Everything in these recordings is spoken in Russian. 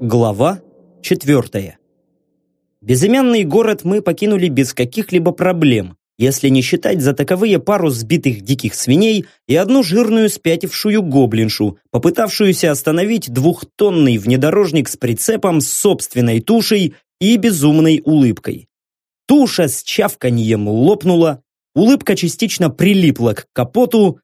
Глава четвертая. Безымянный город мы покинули без каких-либо проблем, если не считать за таковые пару сбитых диких свиней и одну жирную спятившую гоблиншу, попытавшуюся остановить двухтонный внедорожник с прицепом с собственной тушей и безумной улыбкой. Туша с чавканьем лопнула, улыбка частично прилипла к капоту,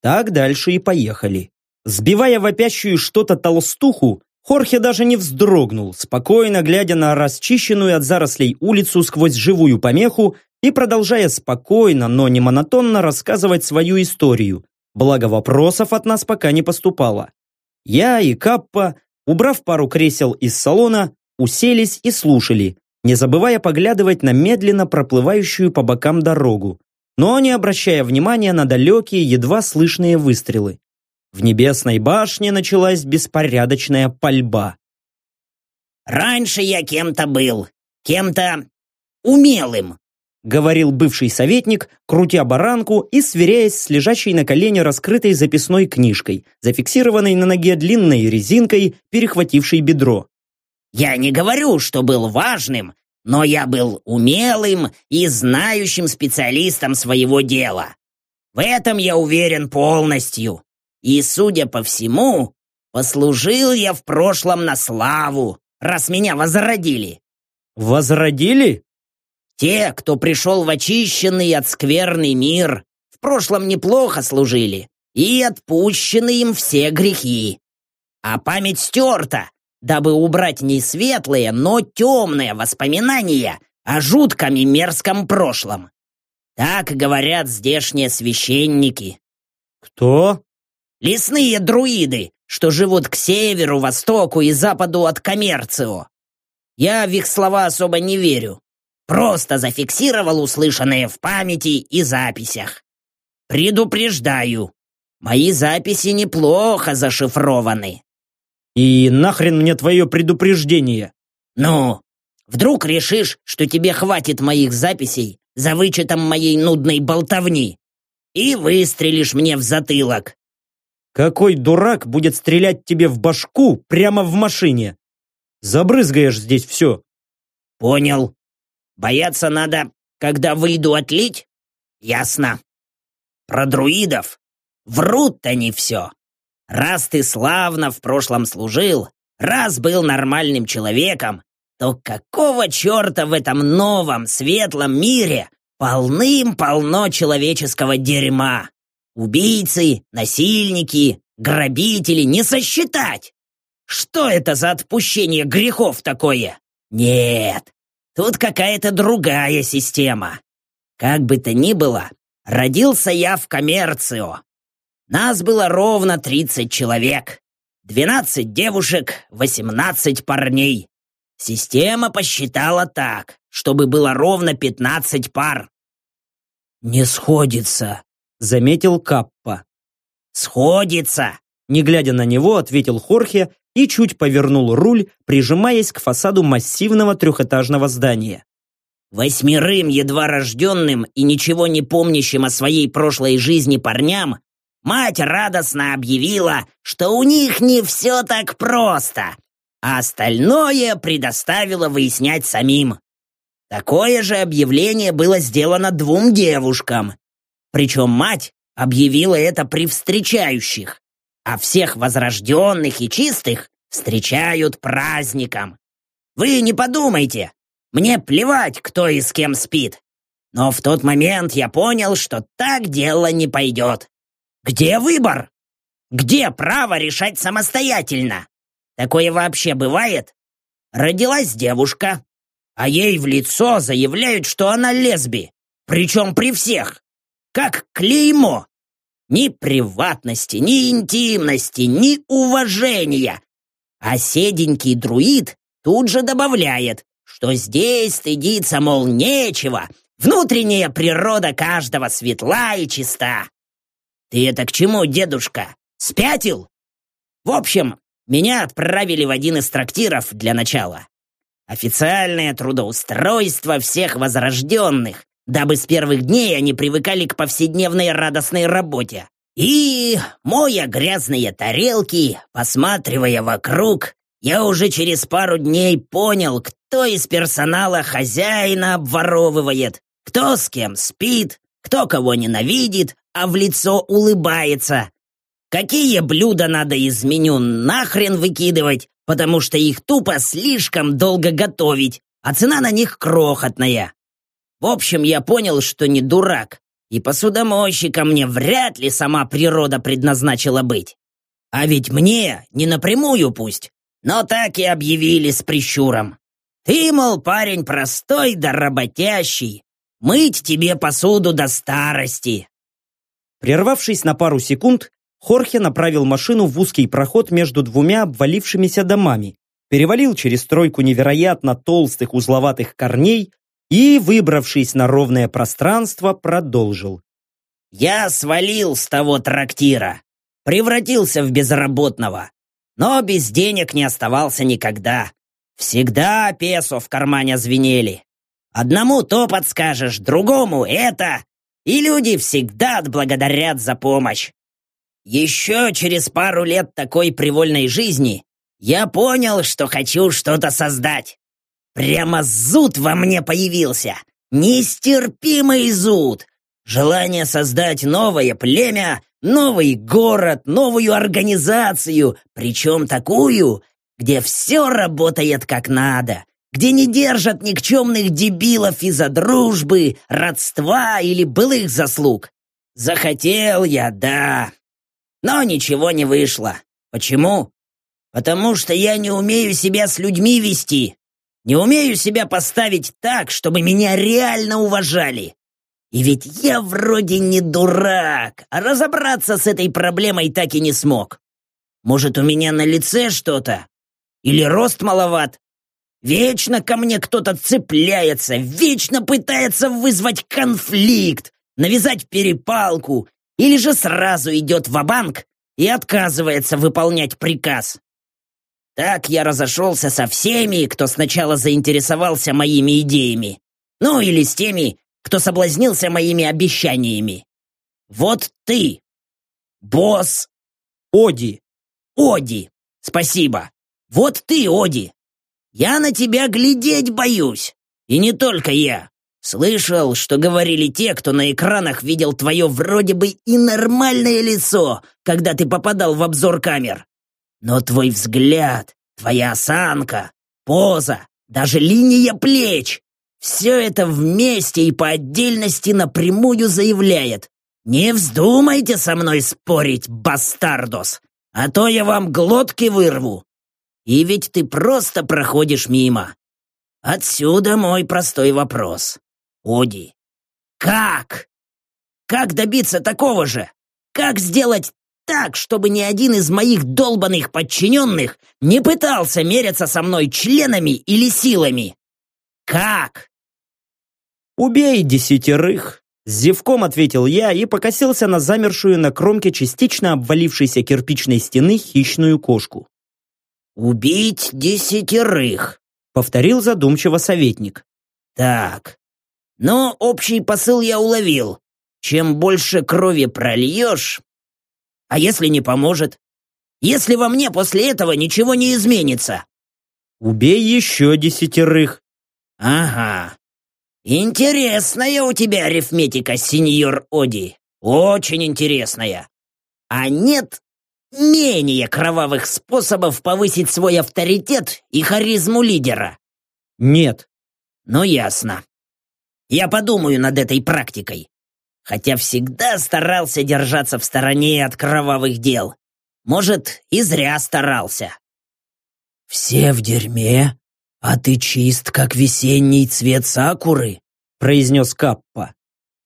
так дальше и поехали. Сбивая вопящую что-то толстуху, Хорхе даже не вздрогнул, спокойно глядя на расчищенную от зарослей улицу сквозь живую помеху и продолжая спокойно, но не монотонно рассказывать свою историю. Благо вопросов от нас пока не поступало. Я и Каппа, убрав пару кресел из салона, уселись и слушали, не забывая поглядывать на медленно проплывающую по бокам дорогу, но не обращая внимания на далекие, едва слышные выстрелы. В небесной башне началась беспорядочная пальба. «Раньше я кем-то был, кем-то умелым», говорил бывший советник, крутя баранку и сверяясь с лежащей на колене раскрытой записной книжкой, зафиксированной на ноге длинной резинкой, перехватившей бедро. «Я не говорю, что был важным, но я был умелым и знающим специалистом своего дела. В этом я уверен полностью. И, судя по всему, послужил я в прошлом на славу, раз меня возродили. Возродили? Те, кто пришел в очищенный от скверный мир, в прошлом неплохо служили, и отпущены им все грехи. А память стерта, дабы убрать не светлые, но темные воспоминания о жутком и мерзком прошлом. Так говорят здешние священники. Кто? Лесные друиды, что живут к северу, востоку и западу от Коммерцио. Я в их слова особо не верю. Просто зафиксировал услышанное в памяти и записях. Предупреждаю, мои записи неплохо зашифрованы. И нахрен мне твое предупреждение? Ну, вдруг решишь, что тебе хватит моих записей за вычетом моей нудной болтовни и выстрелишь мне в затылок. Какой дурак будет стрелять тебе в башку прямо в машине? Забрызгаешь здесь все. Понял. Бояться надо, когда выйду отлить? Ясно. Про друидов. Врут они все. Раз ты славно в прошлом служил, раз был нормальным человеком, то какого черта в этом новом светлом мире полным-полно человеческого дерьма? Убийцы, насильники, грабители не сосчитать. Что это за отпущение грехов такое? Нет, тут какая-то другая система. Как бы то ни было, родился я в коммерцио. Нас было ровно 30 человек. 12 девушек, 18 парней. Система посчитала так, чтобы было ровно 15 пар. «Не сходится», заметил Каппа. «Сходится!» Не глядя на него, ответил Хорхе и чуть повернул руль, прижимаясь к фасаду массивного трехэтажного здания. Восьмерым едва рожденным и ничего не помнящим о своей прошлой жизни парням мать радостно объявила, что у них не все так просто, а остальное предоставила выяснять самим. Такое же объявление было сделано двум девушкам, причем мать объявила это при встречающих, а всех возрожденных и чистых встречают праздником. Вы не подумайте, мне плевать, кто и с кем спит. Но в тот момент я понял, что так дело не пойдет. Где выбор? Где право решать самостоятельно? Такое вообще бывает? Родилась девушка, а ей в лицо заявляют, что она лесби, причем при всех как клеймо. Ни приватности, ни интимности, ни уважения. А седенький друид тут же добавляет, что здесь стыдиться, мол, нечего, внутренняя природа каждого светла и чиста. Ты это к чему, дедушка? Спятил? В общем, меня отправили в один из трактиров для начала. Официальное трудоустройство всех возрожденных, дабы с первых дней они привыкали к повседневной радостной работе. И, моя грязные тарелки, посматривая вокруг, я уже через пару дней понял, кто из персонала хозяина обворовывает, кто с кем спит, кто кого ненавидит, а в лицо улыбается. Какие блюда надо из меню нахрен выкидывать, потому что их тупо слишком долго готовить, а цена на них крохотная. В общем, я понял, что не дурак, и посудомойщиком мне вряд ли сама природа предназначила быть. А ведь мне, не напрямую пусть, но так и объявили с прищуром. Ты, мол, парень простой да работящий, мыть тебе посуду до старости. Прервавшись на пару секунд, Хорхе направил машину в узкий проход между двумя обвалившимися домами, перевалил через стройку невероятно толстых узловатых корней и, выбравшись на ровное пространство, продолжил. «Я свалил с того трактира, превратился в безработного, но без денег не оставался никогда. Всегда песо в кармане звенели. Одному то подскажешь, другому это, и люди всегда отблагодарят за помощь. Еще через пару лет такой привольной жизни я понял, что хочу что-то создать. Прямо зуд во мне появился. Нестерпимый зуд. Желание создать новое племя, новый город, новую организацию, причем такую, где все работает как надо, где не держат никчемных дебилов из-за дружбы, родства или былых заслуг. Захотел я, да, но ничего не вышло. Почему? Потому что я не умею себя с людьми вести. Не умею себя поставить так, чтобы меня реально уважали. И ведь я вроде не дурак, а разобраться с этой проблемой так и не смог. Может, у меня на лице что-то? Или рост маловат? Вечно ко мне кто-то цепляется, вечно пытается вызвать конфликт, навязать перепалку, или же сразу идет в банк и отказывается выполнять приказ. Так я разошелся со всеми, кто сначала заинтересовался моими идеями. Ну, или с теми, кто соблазнился моими обещаниями. Вот ты, босс Оди. Оди, спасибо. Вот ты, Оди. Я на тебя глядеть боюсь. И не только я. Слышал, что говорили те, кто на экранах видел твое вроде бы и нормальное лицо, когда ты попадал в обзор камер. Но твой взгляд, твоя осанка, поза, даже линия плеч — все это вместе и по отдельности напрямую заявляет. Не вздумайте со мной спорить, бастардос, а то я вам глотки вырву. И ведь ты просто проходишь мимо. Отсюда мой простой вопрос. Оди. Как? Как добиться такого же? Как сделать так, чтобы ни один из моих долбанных подчиненных не пытался мериться со мной членами или силами? Как? «Убей десятерых!» Зевком ответил я и покосился на замершую на кромке частично обвалившейся кирпичной стены хищную кошку. «Убить десятерых», — повторил задумчиво советник. «Так, но общий посыл я уловил. Чем больше крови прольешь... А если не поможет? Если во мне после этого ничего не изменится? Убей еще десятерых. Ага. Интересная у тебя арифметика, сеньор Оди. Очень интересная. А нет менее кровавых способов повысить свой авторитет и харизму лидера? Нет. Ну, ясно. Я подумаю над этой практикой. Хотя всегда старался держаться в стороне от кровавых дел. Может, и зря старался. «Все в дерьме, а ты чист, как весенний цвет сакуры», произнес Каппа.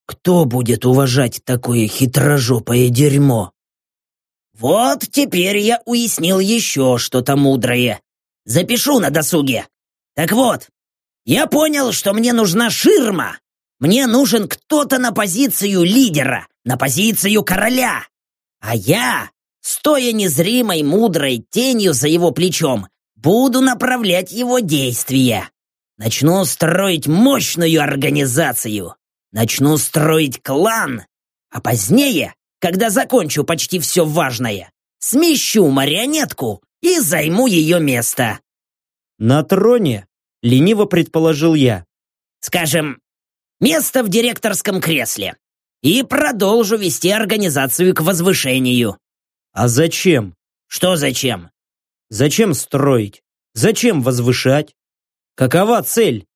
«Кто будет уважать такое хитрожопое дерьмо?» «Вот теперь я уяснил еще что-то мудрое. Запишу на досуге. Так вот, я понял, что мне нужна ширма. Мне нужен кто-то на позицию лидера, на позицию короля. А я, стоя незримой мудрой тенью за его плечом, буду направлять его действия. Начну строить мощную организацию. Начну строить клан. А позднее, когда закончу почти все важное, смещу марионетку и займу ее место. На троне, лениво предположил я. Скажем, место в директорском кресле. И продолжу вести организацию к возвышению. А зачем? Что зачем? Зачем строить? Зачем возвышать? Какова цель?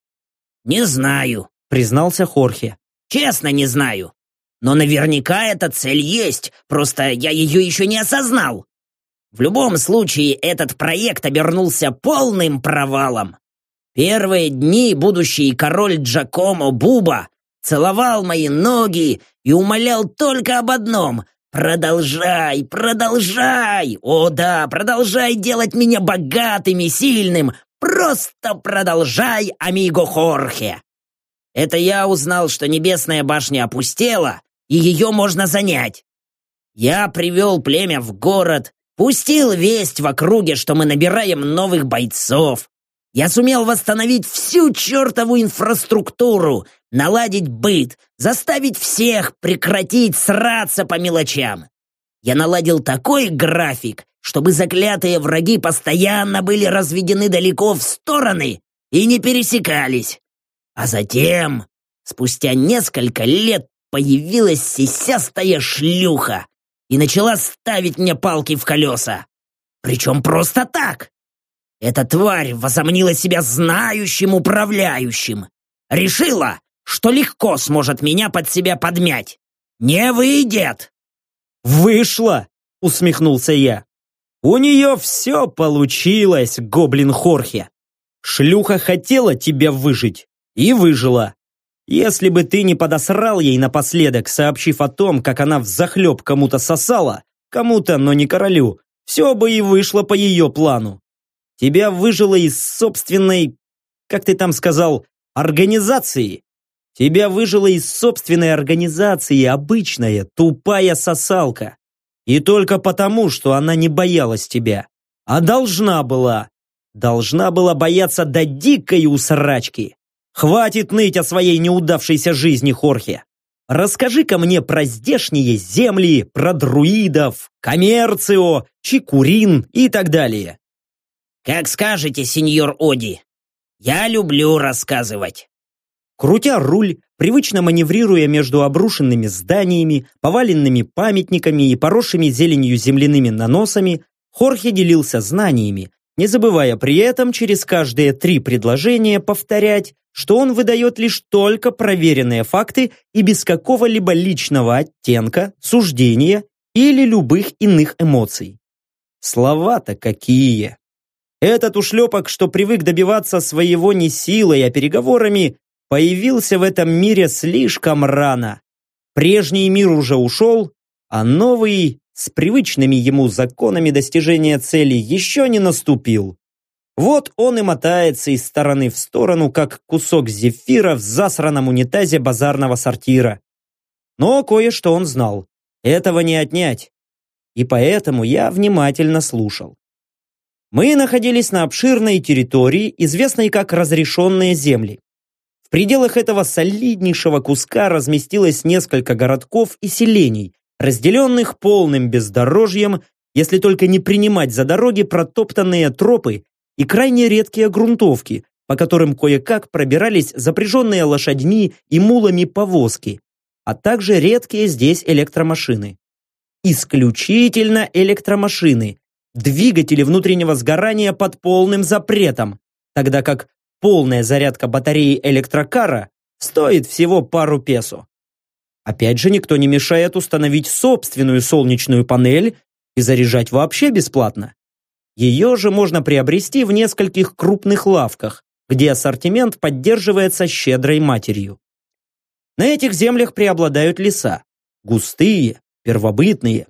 Не знаю, признался Хорхе. Честно не знаю. Но наверняка эта цель есть, просто я ее еще не осознал. В любом случае, этот проект обернулся полным провалом. Первые дни будущий король Джакомо Буба целовал мои ноги и умолял только об одном — «Продолжай, продолжай! О да, продолжай делать меня богатым и сильным! Просто продолжай, амиго Хорхе!» Это я узнал, что небесная башня опустела, и ее можно занять. Я привел племя в город, пустил весть в округе, что мы набираем новых бойцов. Я сумел восстановить всю чертову инфраструктуру, наладить быт, заставить всех прекратить сраться по мелочам. Я наладил такой график, чтобы заклятые враги постоянно были разведены далеко в стороны и не пересекались. А затем, спустя несколько лет, появилась сисястая шлюха и начала ставить мне палки в колеса. Причем просто так. Эта тварь возомнила себя знающим управляющим. Решила, что легко сможет меня под себя подмять. Не выйдет. Вышло, усмехнулся я. У нее все получилось, гоблин Хорхе. Шлюха хотела тебя выжить и выжила. Если бы ты не подосрал ей напоследок, сообщив о том, как она взахлеб кому-то сосала, кому-то, но не королю, все бы и вышло по ее плану. Тебя выжило из собственной, как ты там сказал, организации. Тебя выжило из собственной организации обычная, тупая сосалка. И только потому, что она не боялась тебя. А должна была. Должна была бояться до дикой усрачки. Хватит ныть о своей неудавшейся жизни, Хорхе. Расскажи-ка мне про здешние земли, про друидов, коммерцио, чикурин и так далее. «Как скажете, сеньор Оди. Я люблю рассказывать». Крутя руль, привычно маневрируя между обрушенными зданиями, поваленными памятниками и поросшими зеленью земляными наносами, Хорхе делился знаниями, не забывая при этом через каждые три предложения повторять, что он выдает лишь только проверенные факты и без какого-либо личного оттенка, суждения или любых иных эмоций. Слова-то какие! Этот ушлепок, что привык добиваться своего не силой, а переговорами, появился в этом мире слишком рано. Прежний мир уже ушел, а новый, с привычными ему законами достижения цели, еще не наступил. Вот он и мотается из стороны в сторону, как кусок зефира в засраном унитазе базарного сортира. Но кое-что он знал. Этого не отнять. И поэтому я внимательно слушал. Мы находились на обширной территории, известной как разрешенные земли. В пределах этого солиднейшего куска разместилось несколько городков и селений, разделенных полным бездорожьем, если только не принимать за дороги протоптанные тропы и крайне редкие грунтовки, по которым кое-как пробирались запряженные лошадьми и мулами повозки, а также редкие здесь электромашины. Исключительно электромашины, двигатели внутреннего сгорания под полным запретом, тогда как полная зарядка батареи электрокара стоит всего пару песо. Опять же, никто не мешает установить собственную солнечную панель и заряжать вообще бесплатно. Ее же можно приобрести в нескольких крупных лавках, где ассортимент поддерживается щедрой матерью. На этих землях преобладают леса. Густые, первобытные,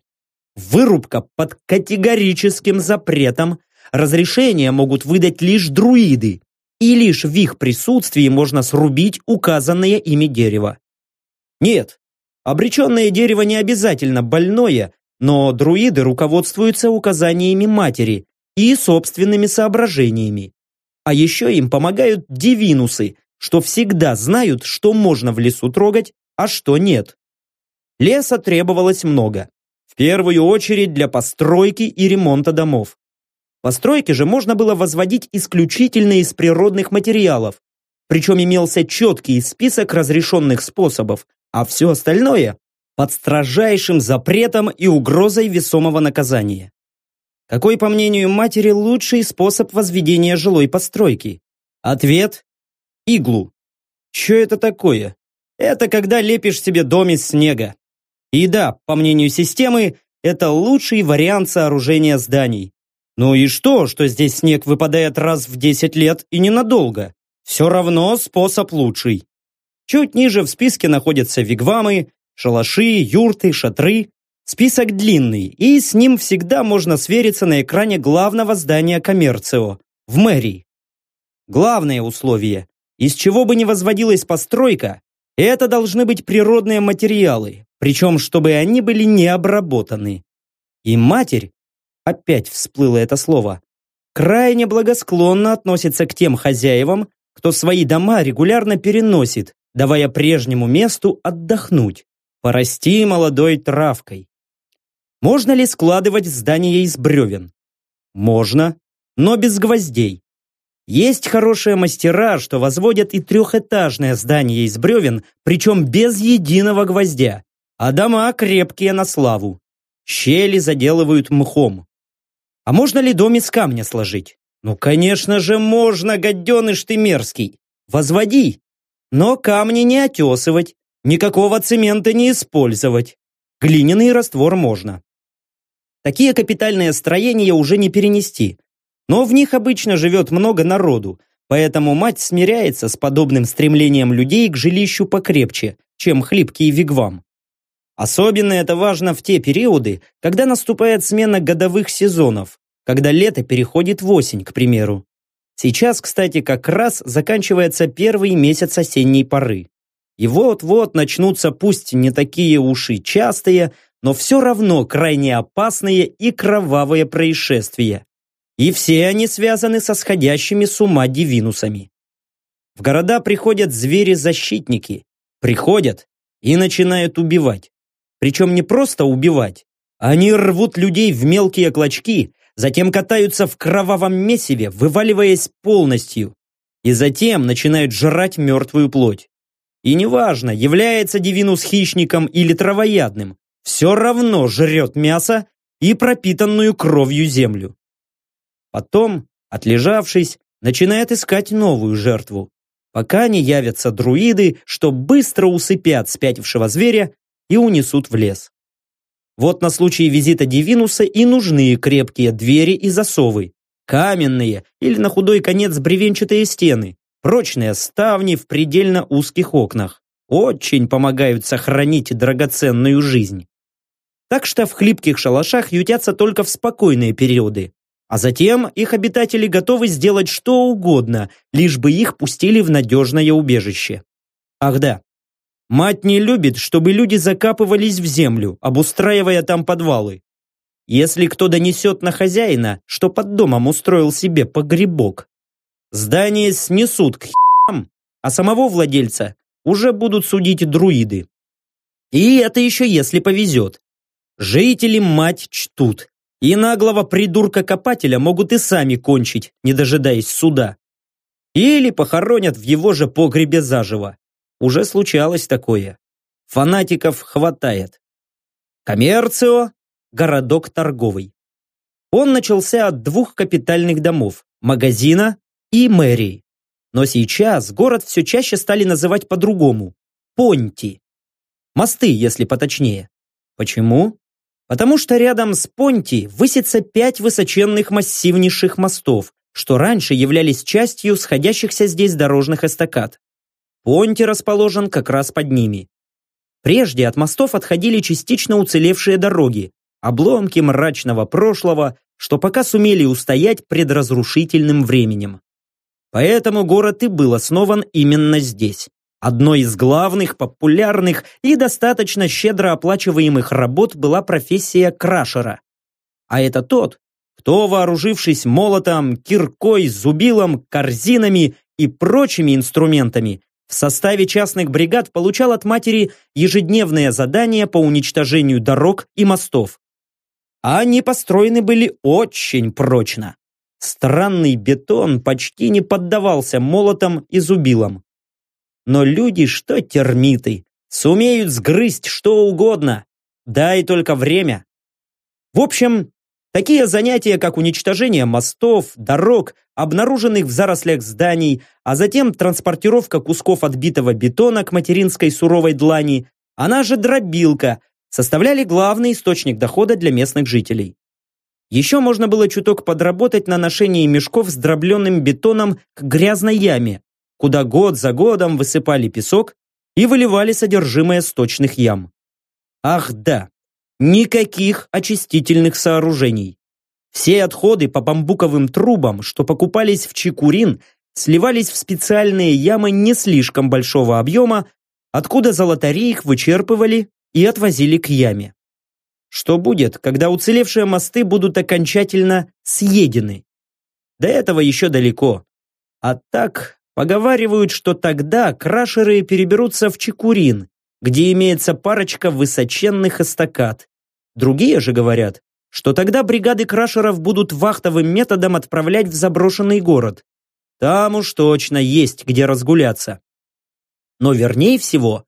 Вырубка под категорическим запретом. Разрешение могут выдать лишь друиды, и лишь в их присутствии можно срубить указанное ими дерево. Нет, обреченное дерево не обязательно больное, но друиды руководствуются указаниями матери, и собственными соображениями. А еще им помогают дивинусы, что всегда знают, что можно в лесу трогать, а что нет. Леса требовалось много. В первую очередь для постройки и ремонта домов. Постройки же можно было возводить исключительно из природных материалов, причем имелся четкий список разрешенных способов, а все остальное под строжайшим запретом и угрозой весомого наказания. Какой, по мнению матери, лучший способ возведения жилой постройки? Ответ – иглу. Что это такое? Это когда лепишь себе дом из снега. И да, по мнению системы, это лучший вариант сооружения зданий. Ну и что, что здесь снег выпадает раз в 10 лет и ненадолго? Все равно способ лучший. Чуть ниже в списке находятся вигвамы, шалаши, юрты, шатры, Список длинный, и с ним всегда можно свериться на экране главного здания коммерцио, в мэрии. Главное условие, из чего бы ни возводилась постройка, это должны быть природные материалы, причем чтобы они были не обработаны. И матерь, опять всплыло это слово, крайне благосклонно относится к тем хозяевам, кто свои дома регулярно переносит, давая прежнему месту отдохнуть, порасти молодой травкой. Можно ли складывать здание из бревен? Можно, но без гвоздей. Есть хорошие мастера, что возводят и трехэтажное здание из бревен, причем без единого гвоздя, а дома крепкие на славу. Щели заделывают мхом. А можно ли дом из камня сложить? Ну, конечно же, можно, гаденыш ты мерзкий. Возводи. Но камни не отесывать, никакого цемента не использовать. Глиняный раствор можно. Такие капитальные строения уже не перенести. Но в них обычно живет много народу, поэтому мать смиряется с подобным стремлением людей к жилищу покрепче, чем хлипкий вигвам. Особенно это важно в те периоды, когда наступает смена годовых сезонов, когда лето переходит в осень, к примеру. Сейчас, кстати, как раз заканчивается первый месяц осенней поры. И вот-вот начнутся пусть не такие уши частые, но все равно крайне опасные и кровавые происшествия. И все они связаны со сходящими с ума дивинусами. В города приходят звери-защитники, приходят и начинают убивать. Причем не просто убивать, они рвут людей в мелкие клочки, затем катаются в кровавом месиве, вываливаясь полностью, и затем начинают жрать мертвую плоть. И неважно, является Дивинус хищником или травоядным, все равно жрет мясо и пропитанную кровью землю. Потом, отлежавшись, начинает искать новую жертву, пока не явятся друиды, что быстро усыпят спятившего зверя и унесут в лес. Вот на случай визита Дивинуса и нужны крепкие двери и засовы, каменные или на худой конец бревенчатые стены, прочные ставни в предельно узких окнах. Очень помогают сохранить драгоценную жизнь. Так что в хлипких шалашах ютятся только в спокойные периоды. А затем их обитатели готовы сделать что угодно, лишь бы их пустили в надежное убежище. Ах да, мать не любит, чтобы люди закапывались в землю, обустраивая там подвалы. Если кто донесет на хозяина, что под домом устроил себе погребок, здание снесут к хам, а самого владельца уже будут судить друиды. И это еще если повезет. Жители мать чтут, и наглого придурка-копателя могут и сами кончить, не дожидаясь суда. Или похоронят в его же погребе заживо. Уже случалось такое. Фанатиков хватает. Коммерцио – городок торговый. Он начался от двух капитальных домов – магазина и мэрии. Но сейчас город все чаще стали называть по-другому – Понти. Мосты, если поточнее. Почему? Потому что рядом с Понти высится пять высоченных массивнейших мостов, что раньше являлись частью сходящихся здесь дорожных эстакад. Понти расположен как раз под ними. Прежде от мостов отходили частично уцелевшие дороги, обломки мрачного прошлого, что пока сумели устоять пред разрушительным временем. Поэтому город и был основан именно здесь. Одной из главных, популярных и достаточно щедро оплачиваемых работ была профессия крашера. А это тот, кто, вооружившись молотом, киркой, зубилом, корзинами и прочими инструментами, в составе частных бригад получал от матери ежедневные задания по уничтожению дорог и мостов. А они построены были очень прочно. Странный бетон почти не поддавался молотам и зубилам. Но люди, что термиты, сумеют сгрызть что угодно. Дай только время. В общем, такие занятия, как уничтожение мостов, дорог, обнаруженных в зарослях зданий, а затем транспортировка кусков отбитого бетона к материнской суровой длани, она же дробилка, составляли главный источник дохода для местных жителей. Еще можно было чуток подработать на ношении мешков с дробленным бетоном к грязной яме, куда год за годом высыпали песок и выливали содержимое сточных ям. Ах да, никаких очистительных сооружений. Все отходы по бамбуковым трубам, что покупались в Чекурин, сливались в специальные ямы не слишком большого объема, откуда золотари их вычерпывали и отвозили к яме. Что будет, когда уцелевшие мосты будут окончательно съедены? До этого еще далеко. А так, поговаривают, что тогда крашеры переберутся в Чекурин, где имеется парочка высоченных эстакад. Другие же говорят, что тогда бригады крашеров будут вахтовым методом отправлять в заброшенный город. Там уж точно есть где разгуляться. Но вернее всего,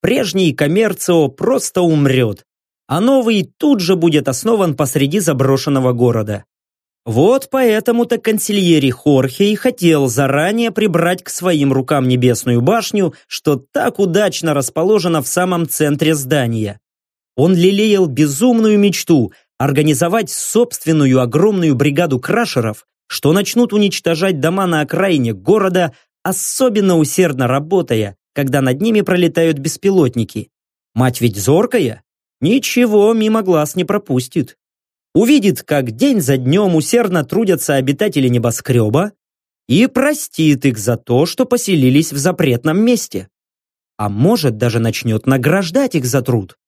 прежний коммерцио просто умрет, а новый тут же будет основан посреди заброшенного города. Вот поэтому-то консильери Хорхе и хотел заранее прибрать к своим рукам небесную башню, что так удачно расположена в самом центре здания. Он лелеял безумную мечту организовать собственную огромную бригаду крашеров, что начнут уничтожать дома на окраине города, особенно усердно работая, когда над ними пролетают беспилотники. Мать ведь зоркая, ничего мимо глаз не пропустит. Увидит, как день за днем усердно трудятся обитатели небоскреба и простит их за то, что поселились в запретном месте. А может, даже начнет награждать их за труд.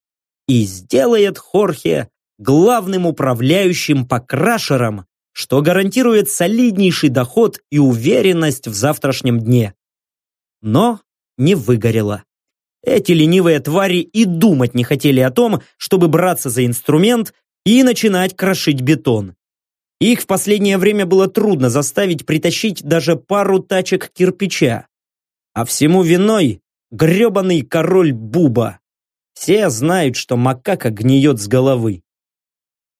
И сделает Хорхе главным управляющим по крашерам, что гарантирует солиднейший доход и уверенность в завтрашнем дне. Но не выгорело. Эти ленивые твари и думать не хотели о том, чтобы браться за инструмент и начинать крошить бетон. Их в последнее время было трудно заставить притащить даже пару тачек кирпича. А всему виной гребаный король Буба. Все знают, что макака гниет с головы.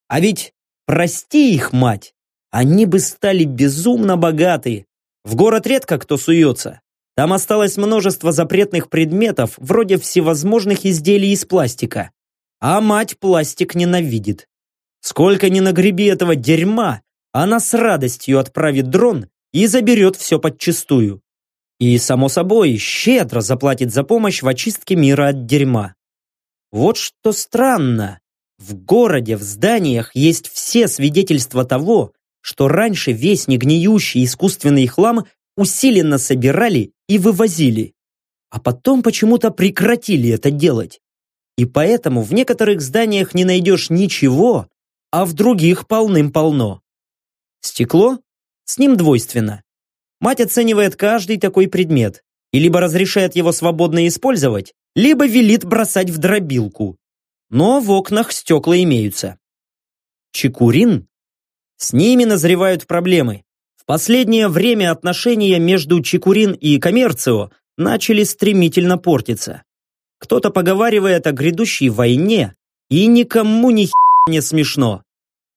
А ведь, прости их, мать, они бы стали безумно богаты. В город редко кто суется. Там осталось множество запретных предметов, вроде всевозможных изделий из пластика. А мать пластик ненавидит. Сколько ни нагреби этого дерьма, она с радостью отправит дрон и заберет все подчистую. И, само собой, щедро заплатит за помощь в очистке мира от дерьма. Вот что странно. В городе, в зданиях есть все свидетельства того, что раньше весь негниющий искусственный хлам усиленно собирали и вывозили, а потом почему-то прекратили это делать. И поэтому в некоторых зданиях не найдешь ничего, а в других полным-полно. Стекло? С ним двойственно. Мать оценивает каждый такой предмет и либо разрешает его свободно использовать, либо велит бросать в дробилку, но в окнах стекла имеются. Чекурин? С ними назревают проблемы. В последнее время отношения между Чекурин и Коммерцио начали стремительно портиться. Кто-то поговаривает о грядущей войне, и никому ни не смешно.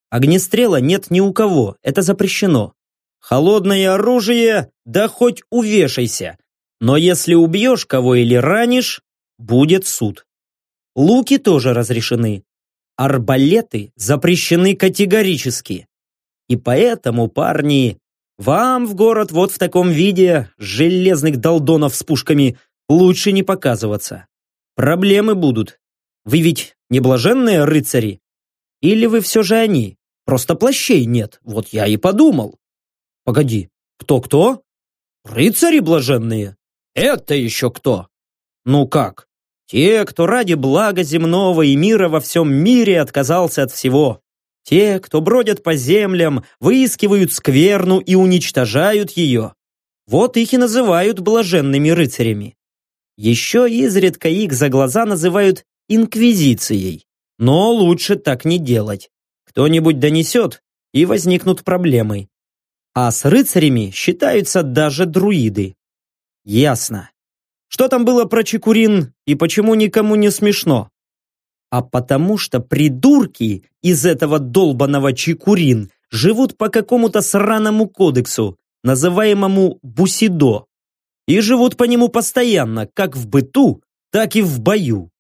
Огнестрела нет ни у кого, это запрещено. Холодное оружие, да хоть увешайся. Но если убьешь кого или ранишь, будет суд. Луки тоже разрешены. Арбалеты запрещены категорически. И поэтому, парни, вам в город вот в таком виде железных долдонов с пушками лучше не показываться. Проблемы будут. Вы ведь не блаженные рыцари? Или вы все же они? Просто плащей нет, вот я и подумал. Погоди, кто-кто? Рыцари блаженные? Это еще кто? Ну как? Те, кто ради блага земного и мира во всем мире отказался от всего. Те, кто бродят по землям, выискивают скверну и уничтожают ее. Вот их и называют блаженными рыцарями. Еще изредка их за глаза называют инквизицией. Но лучше так не делать. Кто-нибудь донесет, и возникнут проблемы. А с рыцарями считаются даже друиды. Ясно. Что там было про Чекурин и почему никому не смешно? А потому что придурки из этого долбаного Чекурин живут по какому-то сраному кодексу, называемому Бусидо, и живут по нему постоянно, как в быту, так и в бою.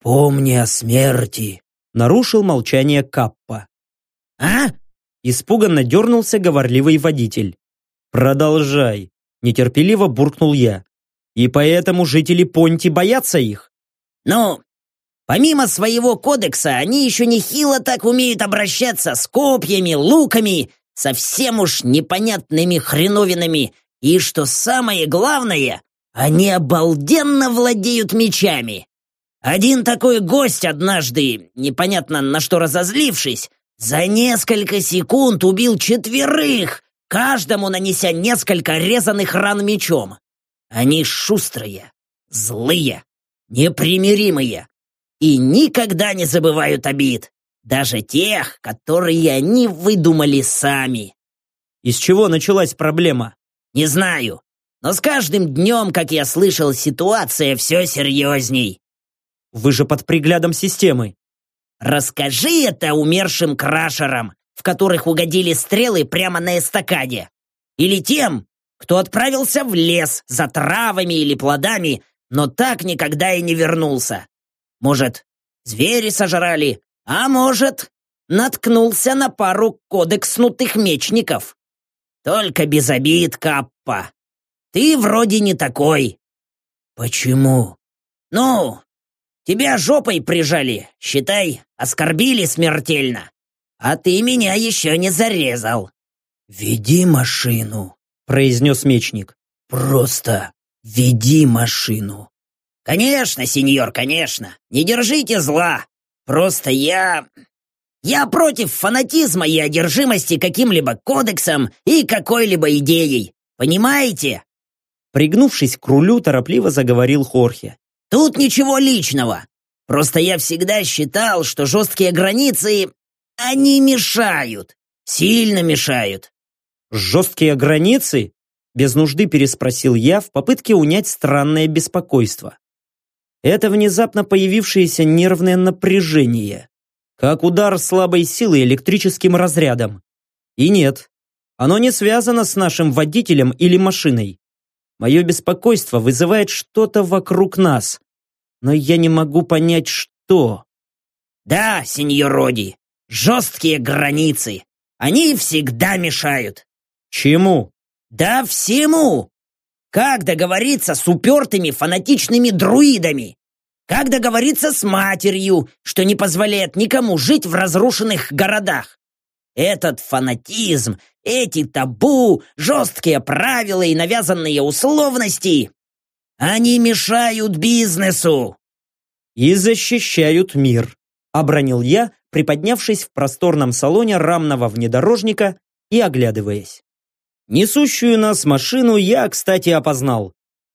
«Помни о смерти», — нарушил молчание Каппа. «А?» — испуганно дернулся говорливый водитель. «Продолжай», — нетерпеливо буркнул я. «И поэтому жители Понти боятся их?» «Ну, помимо своего кодекса, они еще нехило так умеют обращаться с копьями, луками, совсем уж непонятными хреновинами, и, что самое главное, они обалденно владеют мечами. Один такой гость однажды, непонятно на что разозлившись, за несколько секунд убил четверых, каждому нанеся несколько резаных ран мечом. Они шустрые, злые, непримиримые и никогда не забывают обид, даже тех, которые они выдумали сами. Из чего началась проблема? Не знаю, но с каждым днем, как я слышал, ситуация все серьезней. Вы же под приглядом системы. Расскажи это умершим крашерам, в которых угодили стрелы прямо на эстакаде. Или тем, кто отправился в лес за травами или плодами, но так никогда и не вернулся. Может, звери сожрали, а может, наткнулся на пару кодекснутых мечников. Только без обид, Каппа. Ты вроде не такой. Почему? Ну, Тебя жопой прижали, считай, оскорбили смертельно. А ты меня еще не зарезал». «Веди машину», — произнес мечник. «Просто веди машину». «Конечно, сеньор, конечно. Не держите зла. Просто я... Я против фанатизма и одержимости каким-либо кодексом и какой-либо идеей. Понимаете?» Пригнувшись к рулю, торопливо заговорил Хорхе. Тут ничего личного. Просто я всегда считал, что жесткие границы, они мешают. Сильно мешают. Жесткие границы? Без нужды переспросил я в попытке унять странное беспокойство. Это внезапно появившееся нервное напряжение. Как удар слабой силы электрическим разрядом. И нет, оно не связано с нашим водителем или машиной. Мое беспокойство вызывает что-то вокруг нас, но я не могу понять, что. Да, сеньор Роди, жесткие границы. Они всегда мешают. Чему? Да всему. Как договориться с упертыми фанатичными друидами? Как договориться с матерью, что не позволяет никому жить в разрушенных городах? Этот фанатизм, эти табу, жесткие правила и навязанные условности, они мешают бизнесу. И защищают мир, обронил я, приподнявшись в просторном салоне рамного внедорожника и оглядываясь. Несущую нас машину я, кстати, опознал.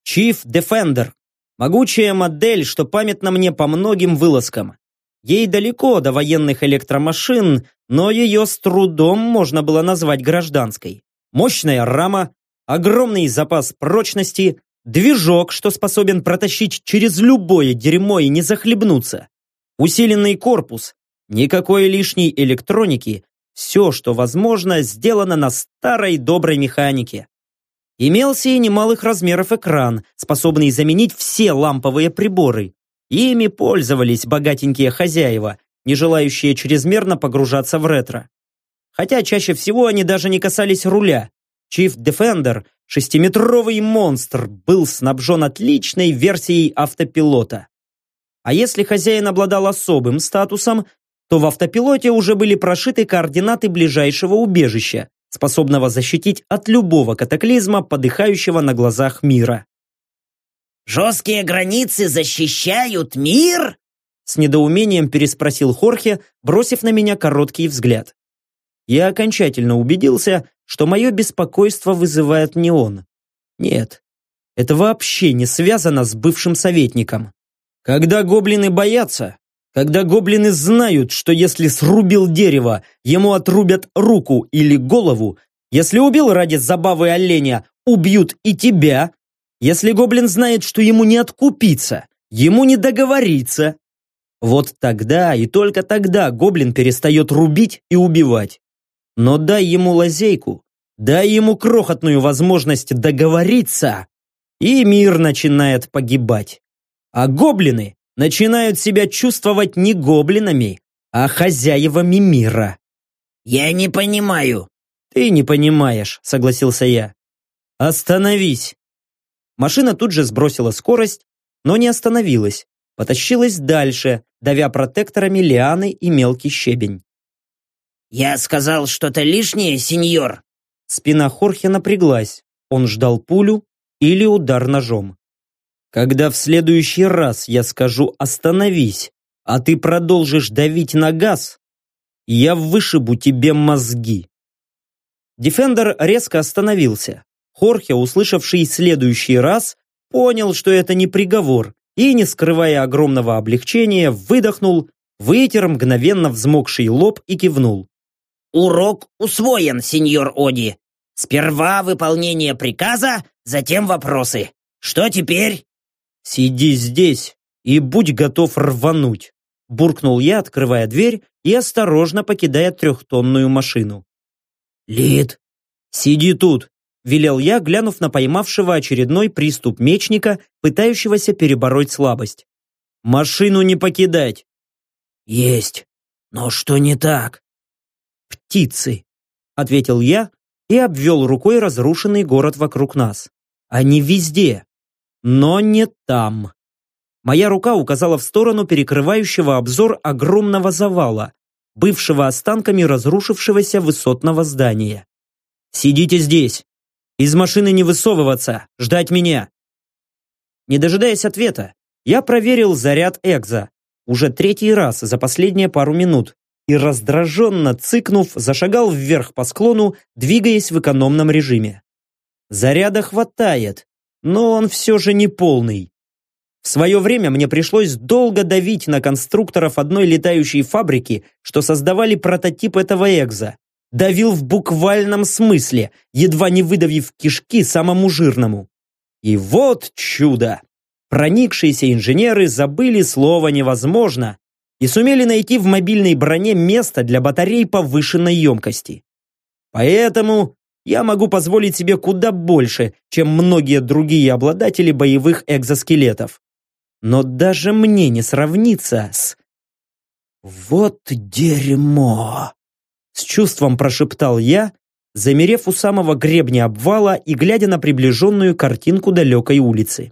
Chief Defender. Могучая модель, что памятна мне по многим вылазкам. Ей далеко до военных электромашин, но ее с трудом можно было назвать гражданской. Мощная рама, огромный запас прочности, движок, что способен протащить через любое дерьмо и не захлебнуться, усиленный корпус, никакой лишней электроники, все, что возможно, сделано на старой доброй механике. Имелся и немалых размеров экран, способный заменить все ламповые приборы, Ими пользовались богатенькие хозяева, не желающие чрезмерно погружаться в ретро. Хотя чаще всего они даже не касались руля. Chief Defender, шестиметровый монстр, был снабжен отличной версией автопилота. А если хозяин обладал особым статусом, то в автопилоте уже были прошиты координаты ближайшего убежища, способного защитить от любого катаклизма, подыхающего на глазах мира. Жесткие границы защищают мир? С недоумением переспросил Хорхе, бросив на меня короткий взгляд. Я окончательно убедился, что мое беспокойство вызывает не он. Нет, это вообще не связано с бывшим советником. Когда гоблины боятся, когда гоблины знают, что если срубил дерево, ему отрубят руку или голову, если убил ради забавы оленя, убьют и тебя, если гоблин знает, что ему не откупиться, ему не договориться, вот тогда и только тогда гоблин перестает рубить и убивать. Но дай ему лазейку, дай ему крохотную возможность договориться, и мир начинает погибать. А гоблины начинают себя чувствовать не гоблинами, а хозяевами мира. «Я не понимаю». «Ты не понимаешь», — согласился я. «Остановись». Машина тут же сбросила скорость, но не остановилась, потащилась дальше, давя протекторами лианы и мелкий щебень. «Я сказал что-то лишнее, сеньор?» Спина Хорхе напряглась. Он ждал пулю или удар ножом. «Когда в следующий раз я скажу «остановись», а ты продолжишь давить на газ, я вышибу тебе мозги». Дефендер резко остановился. Хорхе, услышавший следующий раз, понял, что это не приговор, и, не скрывая огромного облегчения, выдохнул, вытер мгновенно взмокший лоб и кивнул. «Урок усвоен, сеньор Оди. Сперва выполнение приказа, затем вопросы. Что теперь?» «Сиди здесь и будь готов рвануть», буркнул я, открывая дверь и осторожно покидая трехтонную машину. «Лид, сиди тут», велел я, глянув на поймавшего очередной приступ мечника, пытающегося перебороть слабость. «Машину не покидать!» «Есть! Но что не так?» «Птицы!» — ответил я и обвел рукой разрушенный город вокруг нас. «Они везде, но не там!» Моя рука указала в сторону перекрывающего обзор огромного завала, бывшего останками разрушившегося высотного здания. «Сидите здесь! Из машины не высовываться, ждать меня. Не дожидаясь ответа, я проверил заряд экза, уже третий раз за последние пару минут, и раздраженно цыкнув, зашагал вверх по склону, двигаясь в экономном режиме. Заряда хватает, но он все же не полный. В свое время мне пришлось долго давить на конструкторов одной летающей фабрики, что создавали прототип этого экза, давил в буквальном смысле, едва не выдавив кишки самому жирному. И вот чудо! Проникшиеся инженеры забыли слово «невозможно» и сумели найти в мобильной броне место для батарей повышенной емкости. Поэтому я могу позволить себе куда больше, чем многие другие обладатели боевых экзоскелетов. Но даже мне не сравнится с... Вот дерьмо! С чувством прошептал я, замерев у самого гребня обвала и глядя на приближенную картинку далекой улицы.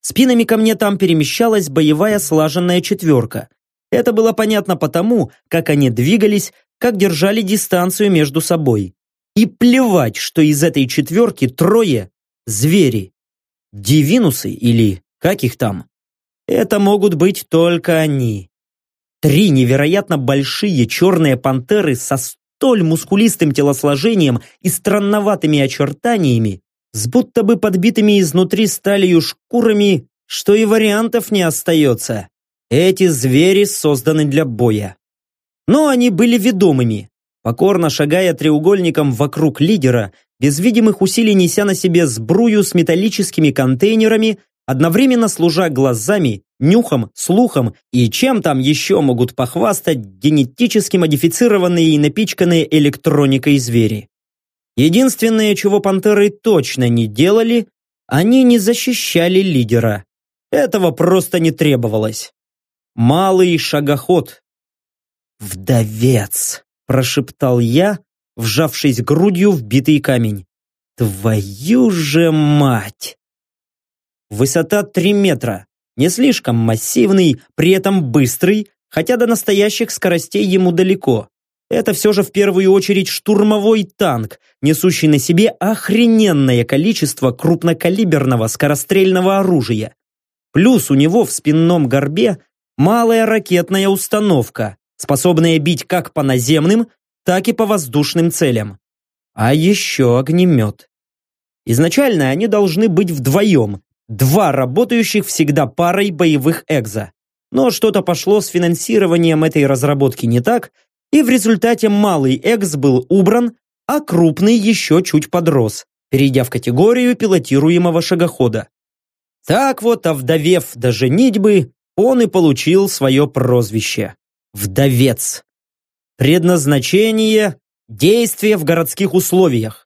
Спинами ко мне там перемещалась боевая слаженная четверка. Это было понятно потому, как они двигались, как держали дистанцию между собой. И плевать, что из этой четверки трое – звери. Дивинусы или как их там? Это могут быть только они. Три невероятно большие черные пантеры со столь мускулистым телосложением и странноватыми очертаниями, с будто бы подбитыми изнутри сталью шкурами, что и вариантов не остается. Эти звери созданы для боя. Но они были ведомыми, покорно шагая треугольником вокруг лидера, без видимых усилий неся на себе сбрую с металлическими контейнерами, одновременно служа глазами, нюхом, слухом и чем там еще могут похвастать генетически модифицированные и напичканные электроникой звери. Единственное, чего пантеры точно не делали, они не защищали лидера. Этого просто не требовалось. Малый шагоход. «Вдовец!» – прошептал я, вжавшись грудью в битый камень. «Твою же мать!» Высота 3 метра. Не слишком массивный, при этом быстрый, хотя до настоящих скоростей ему далеко. Это все же в первую очередь штурмовой танк, несущий на себе охрененное количество крупнокалиберного скорострельного оружия. Плюс у него в спинном горбе малая ракетная установка, способная бить как по наземным, так и по воздушным целям. А еще огнемет. Изначально они должны быть вдвоем, два работающих всегда парой боевых экзо. Но что-то пошло с финансированием этой разработки не так, и в результате малый экс был убран, а крупный еще чуть подрос, перейдя в категорию пилотируемого шагохода. Так вот, овдовев до женитьбы, он и получил свое прозвище – «Вдовец». Предназначение – действие в городских условиях.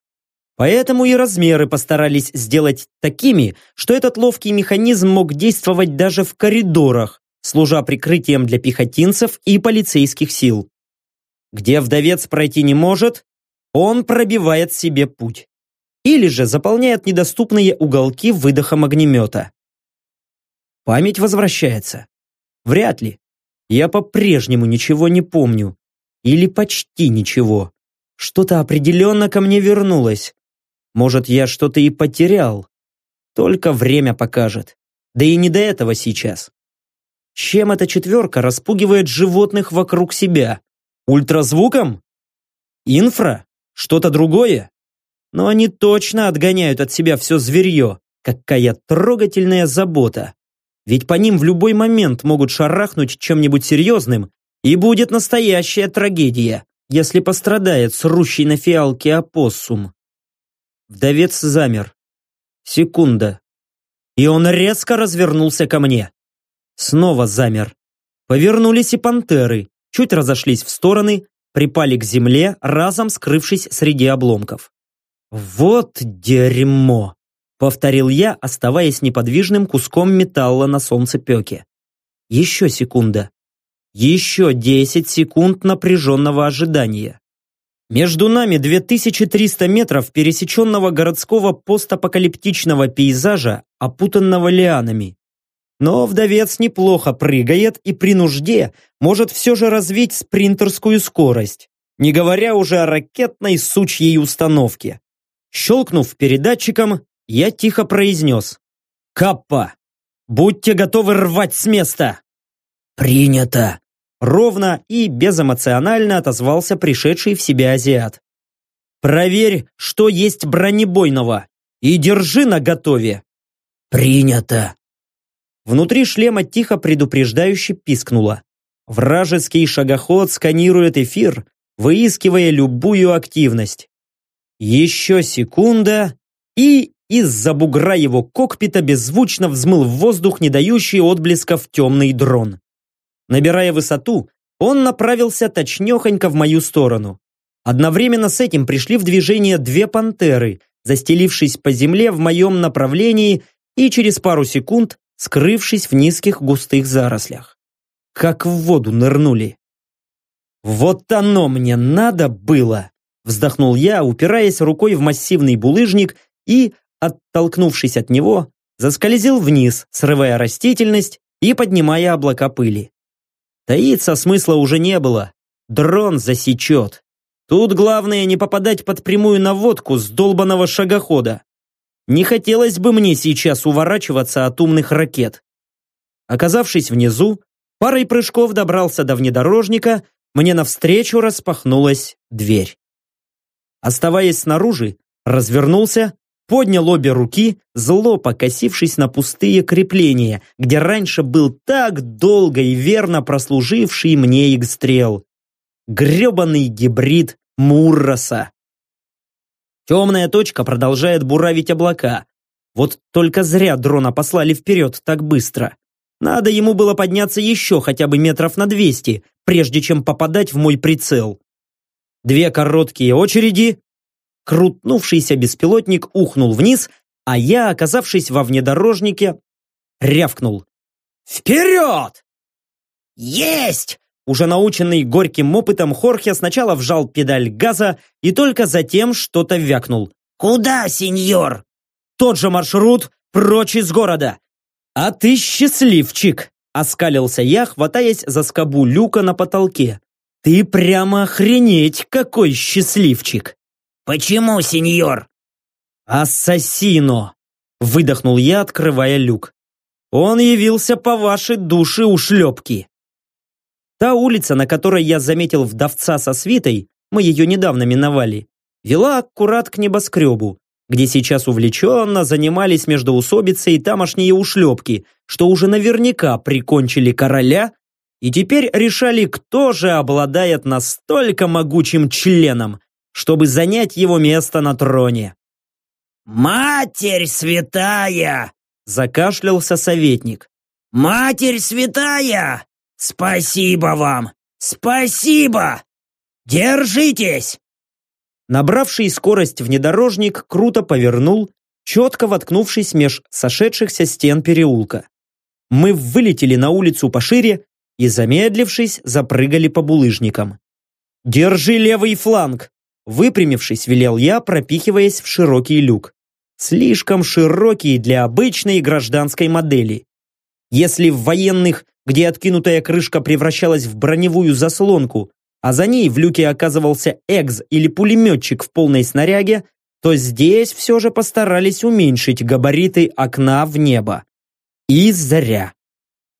Поэтому и размеры постарались сделать такими, что этот ловкий механизм мог действовать даже в коридорах, служа прикрытием для пехотинцев и полицейских сил. Где вдовец пройти не может, он пробивает себе путь. Или же заполняет недоступные уголки выдохом огнемета. Память возвращается. Вряд ли. Я по-прежнему ничего не помню. Или почти ничего. Что-то определенно ко мне вернулось. Может, я что-то и потерял. Только время покажет. Да и не до этого сейчас. Чем эта четверка распугивает животных вокруг себя? Ультразвуком? Инфра? Что-то другое? Но они точно отгоняют от себя все зверье. Какая трогательная забота. Ведь по ним в любой момент могут шарахнуть чем-нибудь серьезным, и будет настоящая трагедия, если пострадает срущий на фиалке опоссум. Вдовец замер. Секунда. И он резко развернулся ко мне. Снова замер. Повернулись и пантеры, чуть разошлись в стороны, припали к земле, разом скрывшись среди обломков. «Вот дерьмо!» — повторил я, оставаясь неподвижным куском металла на солнцепеке. Еще секунда. Еще десять секунд напряженного ожидания. Между нами 2300 метров пересеченного городского постапокалиптичного пейзажа, опутанного лианами. Но вдовец неплохо прыгает и при нужде может все же развить спринтерскую скорость, не говоря уже о ракетной сучьей установке. Щелкнув передатчиком, я тихо произнес. «Каппа! Будьте готовы рвать с места!» «Принято!» Ровно и безэмоционально отозвался пришедший в себя азиат. «Проверь, что есть бронебойного, и держи наготове!» «Принято!» Внутри шлема тихо предупреждающе пискнуло. Вражеский шагоход сканирует эфир, выискивая любую активность. Еще секунда, и из-за бугра его кокпита беззвучно взмыл в воздух, не дающий отблесков темный дрон. Набирая высоту, он направился точнехонько в мою сторону. Одновременно с этим пришли в движение две пантеры, застелившись по земле в моем направлении и через пару секунд скрывшись в низких густых зарослях. Как в воду нырнули. «Вот оно мне надо было!» Вздохнул я, упираясь рукой в массивный булыжник и, оттолкнувшись от него, заскользил вниз, срывая растительность и поднимая облака пыли. Таиться смысла уже не было. Дрон засечет. Тут главное не попадать под прямую наводку с долбанного шагохода. Не хотелось бы мне сейчас уворачиваться от умных ракет. Оказавшись внизу, парой прыжков добрался до внедорожника, мне навстречу распахнулась дверь. Оставаясь снаружи, развернулся, поднял обе руки, зло покосившись на пустые крепления, где раньше был так долго и верно прослуживший мне игстрел. Гребаный гибрид Мурроса. Темная точка продолжает буравить облака. Вот только зря дрона послали вперед так быстро. Надо ему было подняться еще хотя бы метров на 200, прежде чем попадать в мой прицел. Две короткие очереди. Крутнувшийся беспилотник ухнул вниз, а я, оказавшись во внедорожнике, рявкнул. «Вперед!» «Есть!» Уже наученный горьким опытом, Хорхе сначала вжал педаль газа и только затем что-то вякнул. «Куда, сеньор?» «Тот же маршрут, прочь из города!» «А ты счастливчик!» — оскалился я, хватаясь за скобу люка на потолке. «Ты прямо охренеть, какой счастливчик!» «Почему, сеньор?» «Ассасино!» — выдохнул я, открывая люк. Он явился по вашей душе ушлепки. Та улица, на которой я заметил вдовца со свитой, мы ее недавно миновали, вела аккурат к небоскребу, где сейчас увлеченно занимались междоусобицей и тамошние ушлепки, что уже наверняка прикончили короля и теперь решали, кто же обладает настолько могучим членом, чтобы занять его место на троне. «Матерь святая!» – закашлялся советник. «Матерь святая! Спасибо вам! Спасибо! Держитесь!» Набравший скорость внедорожник круто повернул, четко воткнувшись меж сошедшихся стен переулка. Мы вылетели на улицу пошире и, замедлившись, запрыгали по булыжникам. «Держи левый фланг!» Выпрямившись, велел я, пропихиваясь в широкий люк. Слишком широкий для обычной гражданской модели. Если в военных, где откинутая крышка превращалась в броневую заслонку, а за ней в люке оказывался экз или пулеметчик в полной снаряге, то здесь все же постарались уменьшить габариты окна в небо. И зря.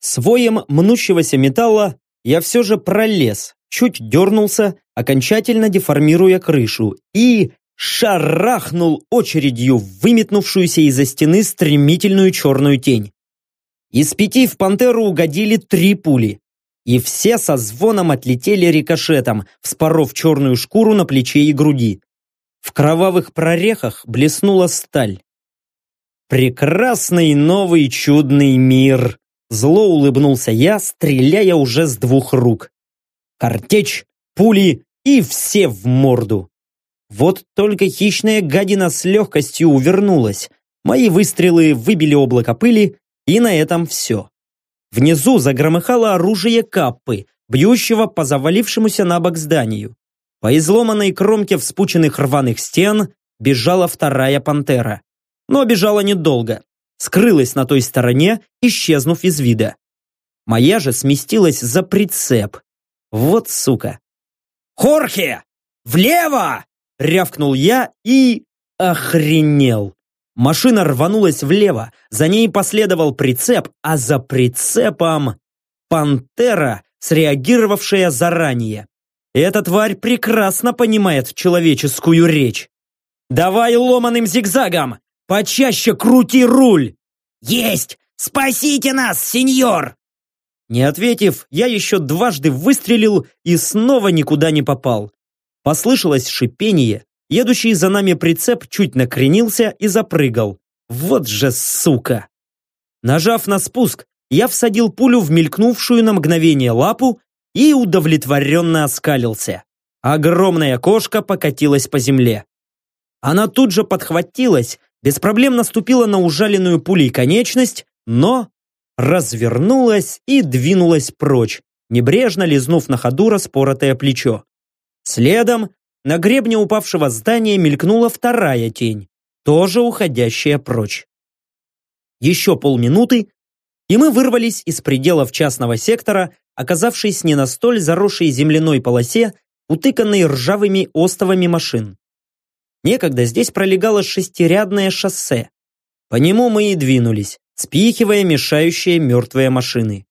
Своем мнущегося металла я все же пролез, чуть дернулся, окончательно деформируя крышу, и шарахнул очередью выметнувшуюся из-за стены стремительную черную тень. Из пяти в пантеру угодили три пули и все со звоном отлетели рикошетом, вспоров черную шкуру на плече и груди. В кровавых прорехах блеснула сталь. «Прекрасный новый чудный мир!» Зло улыбнулся я, стреляя уже с двух рук. Картечь, пули и все в морду. Вот только хищная гадина с легкостью увернулась. Мои выстрелы выбили облако пыли, и на этом все. Внизу загромыхало оружие каппы, бьющего по завалившемуся на бок зданию. По изломанной кромке вспученных рваных стен бежала вторая пантера. Но бежала недолго. Скрылась на той стороне, исчезнув из вида. Моя же сместилась за прицеп. Вот сука. «Хорхе! Влево!» — рявкнул я и... охренел. Машина рванулась влево, за ней последовал прицеп, а за прицепом пантера, среагировавшая заранее. Эта тварь прекрасно понимает человеческую речь. «Давай ломаным зигзагом! Почаще крути руль!» «Есть! Спасите нас, сеньор!» Не ответив, я еще дважды выстрелил и снова никуда не попал. Послышалось шипение, Едущий за нами прицеп чуть накренился и запрыгал. Вот же сука! Нажав на спуск, я всадил пулю в мелькнувшую на мгновение лапу и удовлетворенно оскалился. Огромная кошка покатилась по земле. Она тут же подхватилась, без проблем наступила на ужаленную пулей конечность, но развернулась и двинулась прочь, небрежно лизнув на ходу распоротое плечо. Следом на гребне упавшего здания мелькнула вторая тень, тоже уходящая прочь. Еще полминуты, и мы вырвались из пределов частного сектора, оказавшись не на столь заросшей земляной полосе, утыканной ржавыми остовами машин. Некогда здесь пролегало шестирядное шоссе. По нему мы и двинулись, спихивая мешающие мертвые машины.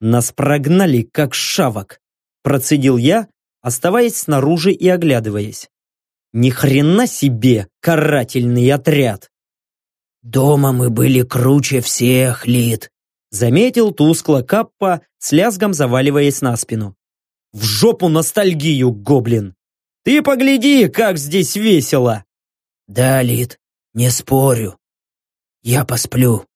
Нас прогнали, как шавок, процедил я, оставаясь снаружи и оглядываясь. Ни хрена себе карательный отряд! «Дома мы были круче всех, Лид», заметил тускло Каппа, с лязгом заваливаясь на спину. «В жопу ностальгию, гоблин! Ты погляди, как здесь весело!» «Да, Лид, не спорю. Я посплю».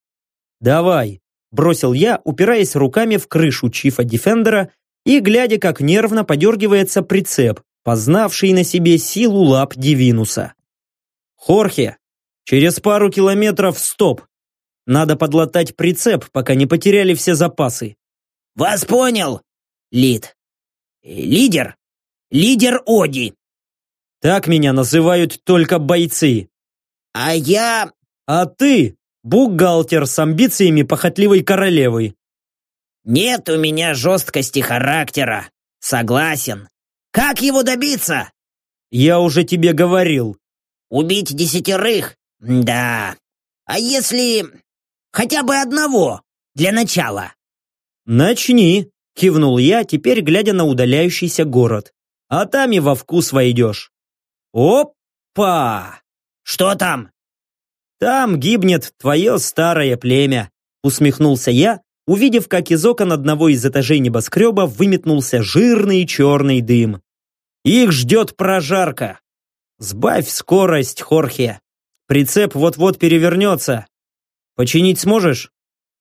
«Давай», бросил я, упираясь руками в крышу Чифа Дефендера и глядя, как нервно подергивается прицеп, познавший на себе силу лап Дивинуса. «Хорхе, через пару километров стоп! Надо подлатать прицеп, пока не потеряли все запасы». «Вас понял, Лид. Лидер. Лидер Оди». Так меня называют только бойцы. А я... А ты бухгалтер с амбициями похотливой королевы. Нет у меня жесткости характера. Согласен. Как его добиться? Я уже тебе говорил. Убить десятерых? Да. А если... Хотя бы одного, для начала. Начни, кивнул я, теперь глядя на удаляющийся город. А там и во вкус войдешь. Опа! Что там? Там гибнет твое старое племя, усмехнулся я, увидев, как из окон одного из этажей небоскреба выметнулся жирный черный дым. Их ждет прожарка. Сбавь скорость, Хорхе. Прицеп вот-вот перевернется. Починить сможешь?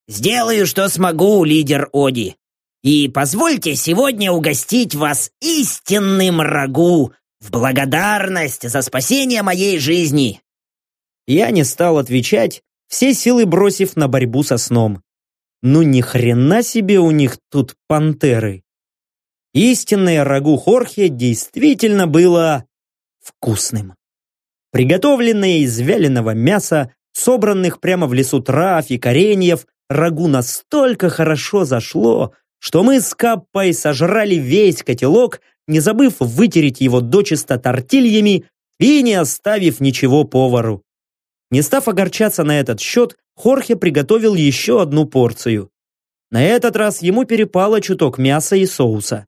Сделаю, что смогу, лидер Оди. И позвольте сегодня угостить вас истинным рагу в благодарность за спасение моей жизни. Я не стал отвечать, все силы бросив на борьбу со сном. Ну ни хрена себе у них тут пантеры. Истинное рагу Хорхе действительно было вкусным. Приготовленное из вяленого мяса, собранных прямо в лесу трав и кореньев, рагу настолько хорошо зашло, что мы с Каппой сожрали весь котелок, не забыв вытереть его дочисто тортильями и не оставив ничего повару. Не став огорчаться на этот счет, Хорхе приготовил еще одну порцию. На этот раз ему перепало чуток мяса и соуса.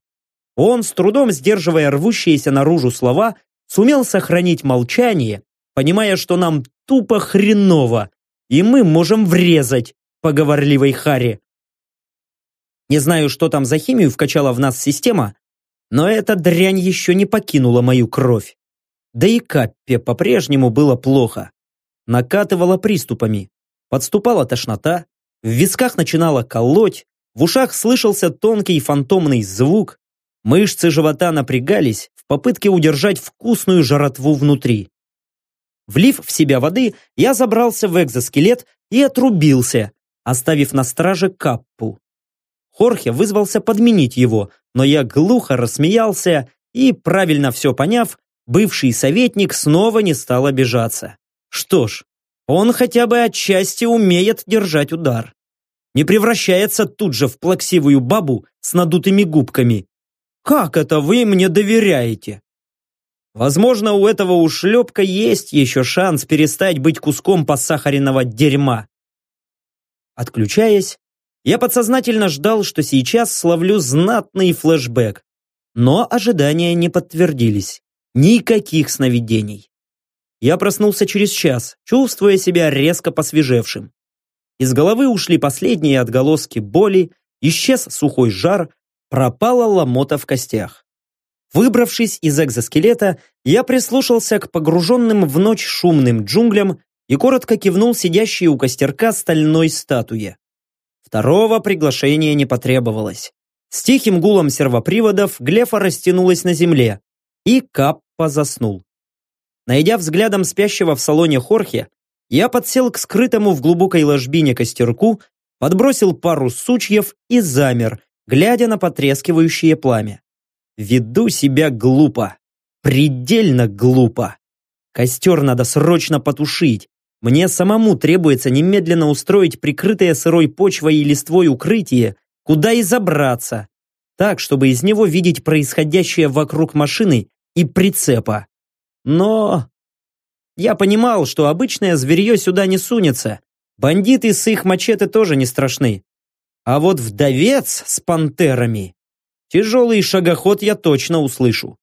Он, с трудом сдерживая рвущиеся наружу слова, сумел сохранить молчание, понимая, что нам тупо хреново, и мы можем врезать по Харе. Не знаю, что там за химию вкачала в нас система, но эта дрянь еще не покинула мою кровь. Да и Каппе по-прежнему было плохо. Накатывала приступами. Подступала тошнота, в висках начинала колоть, в ушах слышался тонкий фантомный звук, мышцы живота напрягались в попытке удержать вкусную жратву внутри. Влив в себя воды, я забрался в экзоскелет и отрубился, оставив на страже каппу. Хорхе вызвался подменить его, но я глухо рассмеялся и, правильно все поняв, бывший советник снова не стал обижаться. Что ж, он хотя бы отчасти умеет держать удар. Не превращается тут же в плаксивую бабу с надутыми губками. Как это вы мне доверяете? Возможно, у этого ушлепка есть еще шанс перестать быть куском посахаренного дерьма. Отключаясь, я подсознательно ждал, что сейчас словлю знатный флешбэк. Но ожидания не подтвердились. Никаких сновидений. Я проснулся через час, чувствуя себя резко посвежевшим. Из головы ушли последние отголоски боли, исчез сухой жар, пропала ломота в костях. Выбравшись из экзоскелета, я прислушался к погруженным в ночь шумным джунглям и коротко кивнул сидящей у костерка стальной статуе. Второго приглашения не потребовалось. С тихим гулом сервоприводов Глефа растянулась на земле, и Каппа заснул. Найдя взглядом спящего в салоне Хорхе, я подсел к скрытому в глубокой ложбине костерку, подбросил пару сучьев и замер, глядя на потрескивающее пламя. Веду себя глупо. Предельно глупо. Костер надо срочно потушить, мне самому требуется немедленно устроить прикрытое сырой почвой и листвой укрытие, куда и забраться, так, чтобы из него видеть происходящее вокруг машины и прицепа. Но я понимал, что обычное зверье сюда не сунется. Бандиты с их мачете тоже не страшны. А вот вдовец с пантерами... Тяжелый шагоход я точно услышу.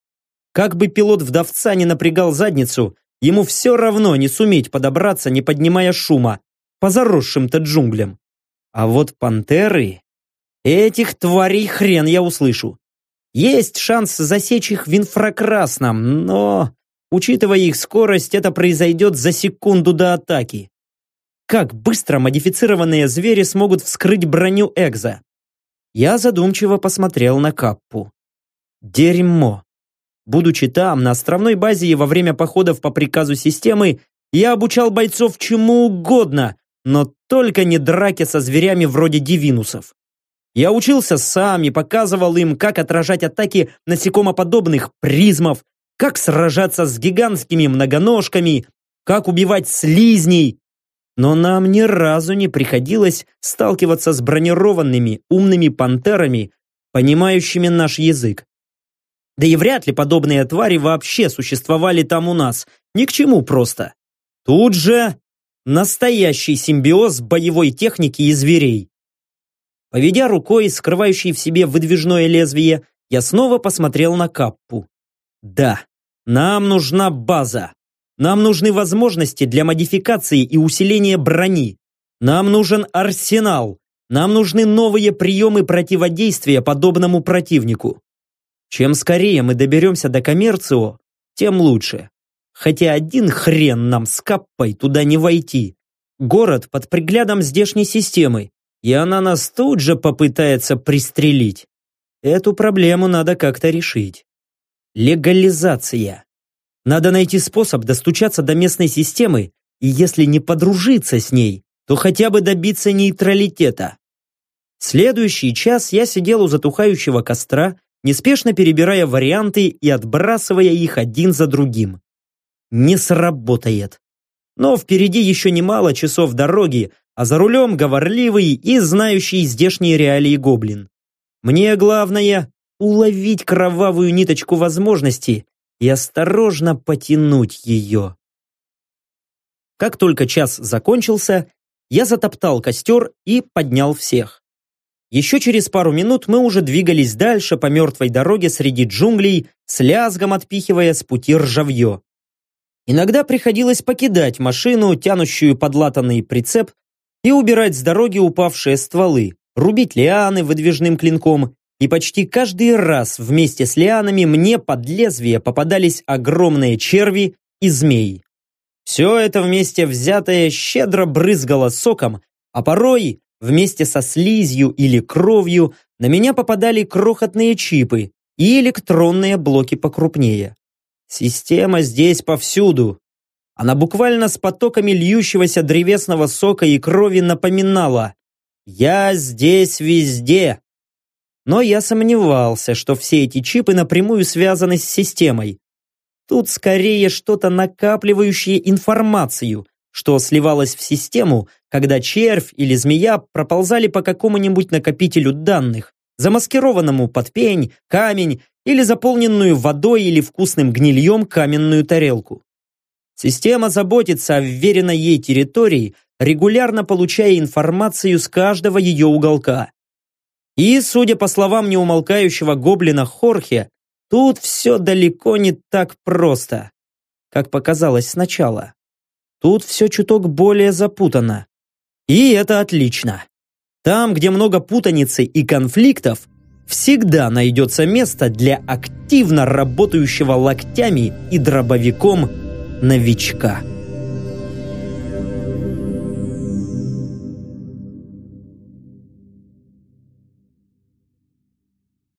Как бы пилот вдовца не напрягал задницу, Ему все равно не суметь подобраться, не поднимая шума, по заросшим-то джунглям. А вот пантеры... Этих тварей хрен я услышу. Есть шанс засечь их в инфракрасном, но, учитывая их скорость, это произойдет за секунду до атаки. Как быстро модифицированные звери смогут вскрыть броню Экза? Я задумчиво посмотрел на Каппу. Дерьмо. Будучи там, на островной базе и во время походов по приказу системы, я обучал бойцов чему угодно, но только не драке со зверями вроде дивинусов. Я учился сам и показывал им, как отражать атаки насекомоподобных призмов, как сражаться с гигантскими многоножками, как убивать слизней. Но нам ни разу не приходилось сталкиваться с бронированными умными пантерами, понимающими наш язык. Да и вряд ли подобные твари вообще существовали там у нас. Ни к чему просто. Тут же Настоящий симбиоз боевой техники и зверей. Поведя рукой, скрывающей в себе выдвижное лезвие, я снова посмотрел на Каппу. Да, нам нужна база. Нам нужны возможности для модификации и усиления брони. Нам нужен арсенал. Нам нужны новые приемы противодействия подобному противнику. Чем скорее мы доберемся до коммерцио, тем лучше. Хотя один хрен нам с Каппой туда не войти. Город под приглядом здешней системы, и она нас тут же попытается пристрелить. Эту проблему надо как-то решить. Легализация. Надо найти способ достучаться до местной системы, и если не подружиться с ней, то хотя бы добиться нейтралитета. Следующий час я сидел у затухающего костра, неспешно перебирая варианты и отбрасывая их один за другим не сработает. Но впереди еще немало часов дороги, а за рулем говорливый и знающий здешние реалии гоблин. Мне главное — уловить кровавую ниточку возможности и осторожно потянуть ее. Как только час закончился, я затоптал костер и поднял всех. Еще через пару минут мы уже двигались дальше по мертвой дороге среди джунглей, с лязгом отпихивая с пути ржавье. Иногда приходилось покидать машину, тянущую подлатанный прицеп, и убирать с дороги упавшие стволы, рубить лианы выдвижным клинком, и почти каждый раз вместе с лианами мне под лезвие попадались огромные черви и змеи. Все это вместе взятое щедро брызгало соком, а порой вместе со слизью или кровью на меня попадали крохотные чипы и электронные блоки покрупнее. Система здесь повсюду. Она буквально с потоками льющегося древесного сока и крови напоминала «Я здесь везде». Но я сомневался, что все эти чипы напрямую связаны с системой. Тут скорее что-то накапливающее информацию, что сливалось в систему, когда червь или змея проползали по какому-нибудь накопителю данных, замаскированному под пень, камень или заполненную водой или вкусным гнильем каменную тарелку. Система заботится о вверенной ей территории, регулярно получая информацию с каждого ее уголка. И, судя по словам неумолкающего гоблина Хорхе, тут все далеко не так просто, как показалось сначала. Тут все чуток более запутано. И это отлично. Там, где много путаницы и конфликтов, всегда найдется место для активно работающего локтями и дробовиком новичка.